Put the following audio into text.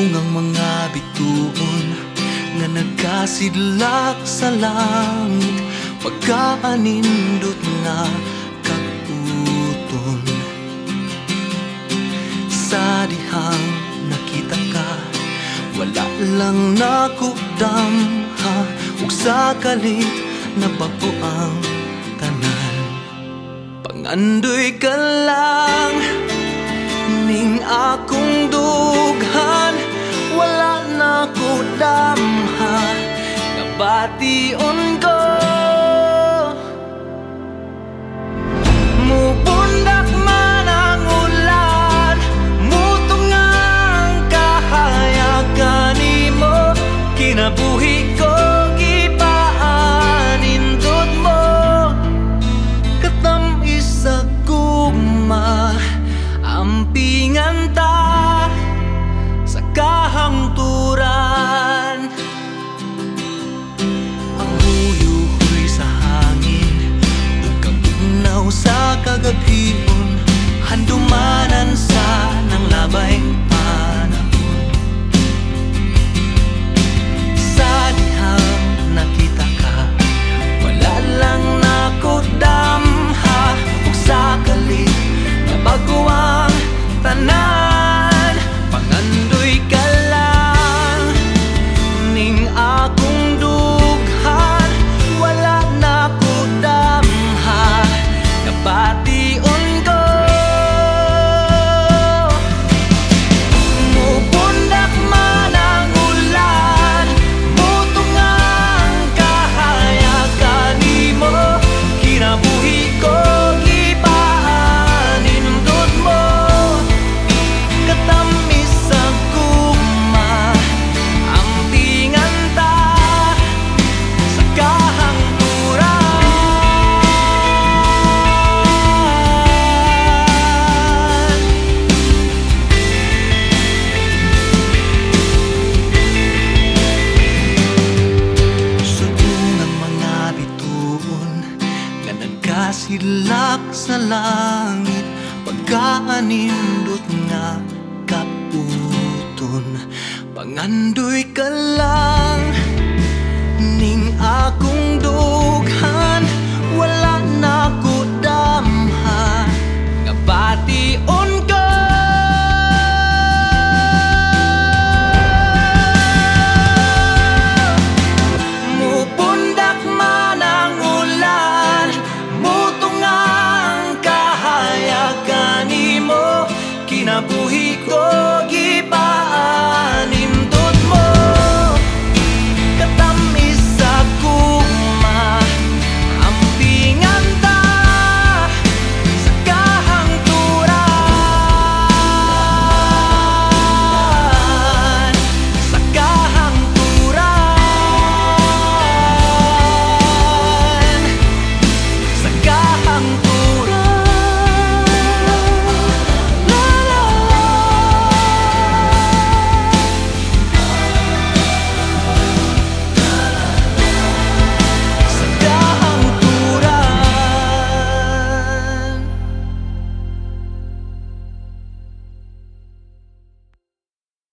Bungang mga bituon na nagkasidlak sa langit. Pagkaanindot na kaguton Sa dihang nakita ka Wala lang nakudam ha? Ug sa kalit na bago ang tanan. Pangandoy ka lang Ning akong doon Bulaklak sa langit Pagkaanindot na kaputon. Pangandoy ka lang